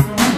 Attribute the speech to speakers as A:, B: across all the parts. A: Thank you.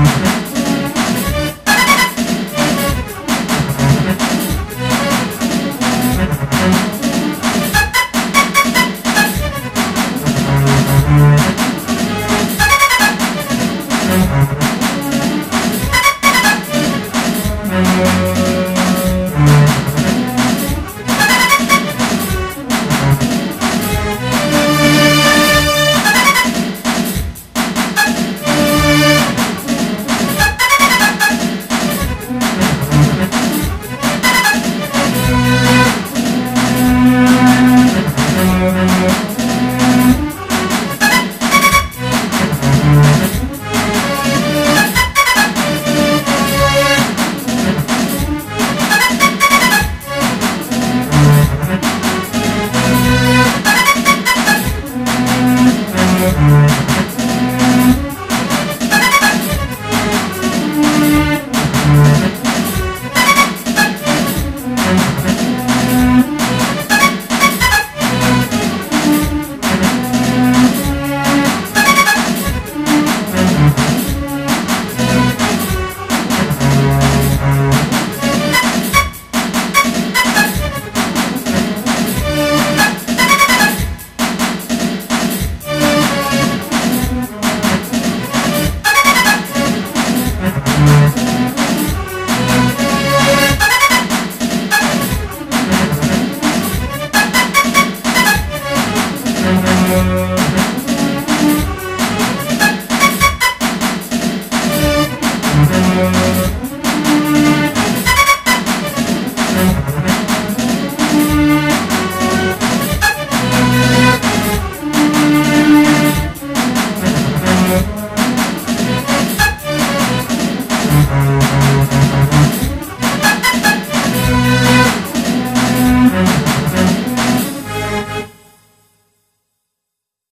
A: Thank you. Thank